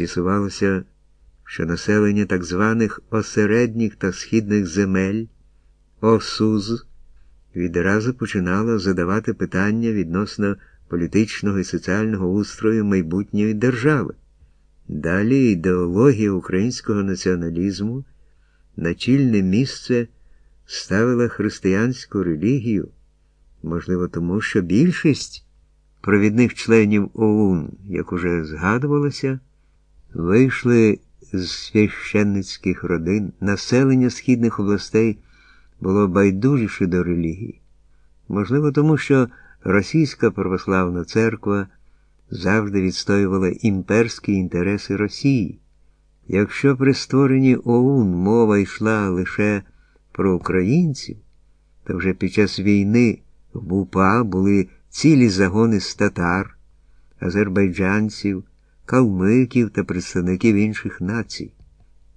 З'ясувалося, що населення так званих осередніх та східних земель ОСУЗ відразу починало задавати питання відносно політичного і соціального устрою майбутньої держави. Далі ідеологія українського націоналізму на чільне місце ставила християнську релігію, можливо, тому що більшість провідних членів ОУН, як уже згадувалося, вийшли з священницьких родин, населення східних областей було байдужіше до релігії. Можливо, тому що Російська православна церква завжди відстоювала імперські інтереси Росії. Якщо при створенні ОУН мова йшла лише про українців, то вже під час війни в УПА були цілі загони з татар, азербайджанців, калмиків та представників інших націй.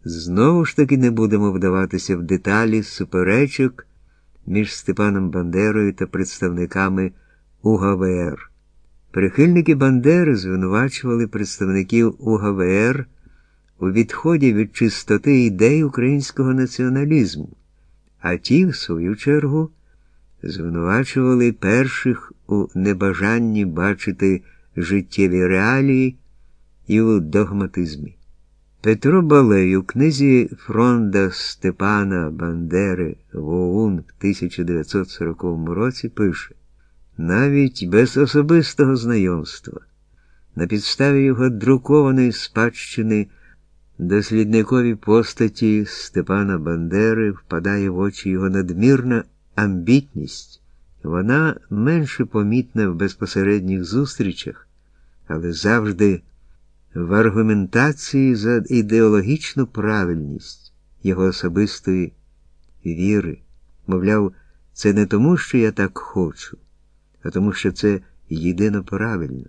Знову ж таки не будемо вдаватися в деталі суперечок між Степаном Бандерою та представниками УГВР. Прихильники Бандери звинувачували представників УГВР у відході від чистоти ідей українського націоналізму, а ті, в свою чергу, звинувачували перших у небажанні бачити життєві реалії і у догматизмі. Петро Балей у книзі Фронда Степана Бандери в ОУН в 1940 році пише навіть без особистого знайомства, на підставі його друкованої спадщини дослідникові постаті Степана Бандери впадає в очі його надмірна амбітність. Вона менше помітна в безпосередніх зустрічах, але завжди в аргументації за ідеологічну правильність його особистої віри. Мовляв, це не тому, що я так хочу, а тому, що це єдино правильно.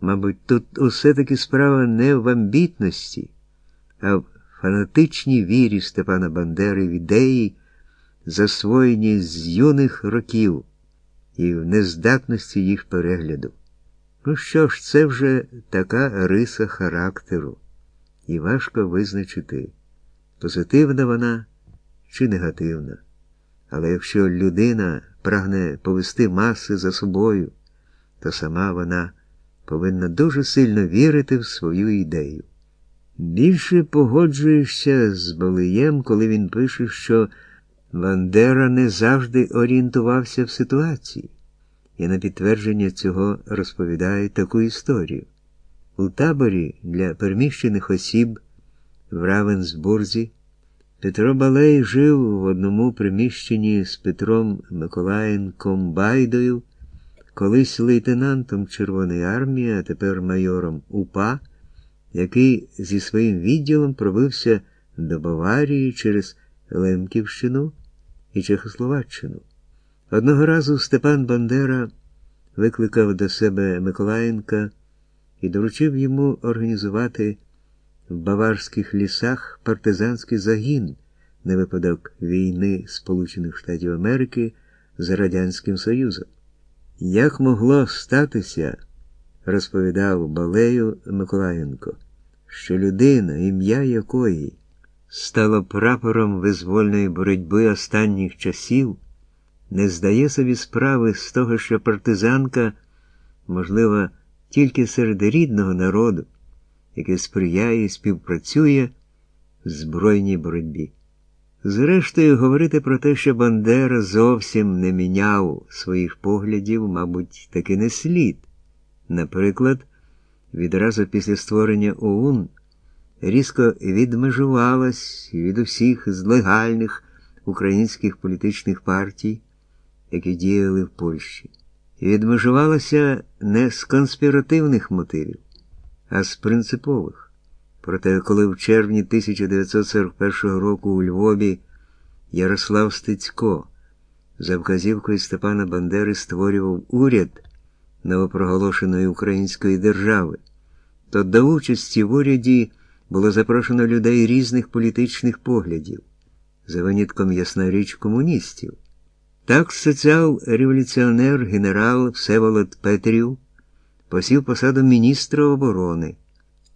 Мабуть, тут усе таки справа не в амбітності, а в фанатичній вірі Степана Бандери в ідеї, засвоєні з юних років і в нездатності їх перегляду. Ну що ж, це вже така риса характеру, і важко визначити, позитивна вона чи негативна. Але якщо людина прагне повести маси за собою, то сама вона повинна дуже сильно вірити в свою ідею. Більше погоджуєшся з Балиєм, коли він пише, що Бандера не завжди орієнтувався в ситуації і на підтвердження цього розповідає таку історію. У таборі для переміщених осіб в Равенсбурзі Петро Балей жив в одному приміщенні з Петром Миколаєнком Байдою, колись лейтенантом Червоної армії, а тепер майором УПА, який зі своїм відділом пробився до Баварії через Лемківщину і Чехословаччину. Одного разу Степан Бандера викликав до себе Миколаєнка і доручив йому організувати в баварських лісах партизанський загін на випадок війни Сполучених Штатів Америки з Радянським Союзом. Як могло статися, розповідав Балею Миколаєнко, що людина, ім'я якої стало прапором визвольної боротьби останніх часів не здає собі справи з того, що партизанка, можливо, тільки серед рідного народу, який сприяє і співпрацює в збройній боротьбі. Зрештою, говорити про те, що Бандера зовсім не міняв своїх поглядів, мабуть, таки не слід. Наприклад, відразу після створення ОУН різко відмежувалась від усіх з легальних українських політичних партій які діяли в Польщі, і відмежувалася не з конспіративних мотивів, а з принципових. Проте, коли в червні 1941 року у Львові Ярослав Стецько за вказівкою Степана Бандери створював уряд новопроголошеної української держави, то до участі в уряді було запрошено людей різних політичних поглядів, за винятком ясна річ комуністів. Так соціал-революціонер генерал Всеволод Петрів посів посаду міністра оборони.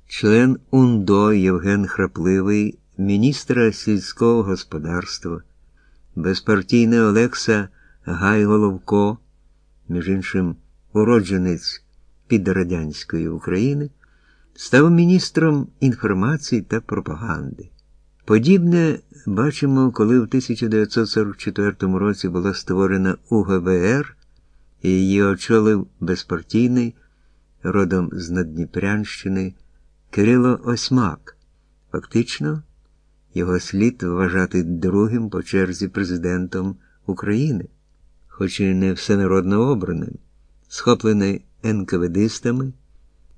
член УНДО Євген Храпливий, міністра сільського господарства, безпартійний Олекса Гайголовко, між іншим уродженець підрадянської України, став міністром інформації та пропаганди. Подібне бачимо, коли в 1944 році була створена УГВР і її очолив безпартійний родом з Надніпрянщини Кирило Осьмак. Фактично, його слід вважати другим по черзі президентом України, хоч і не всенародно обраним, схоплений НКВДистами,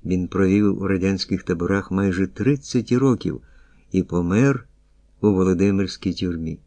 він провів у радянських таборах майже 30 років і помер у Володимирській тюрмі.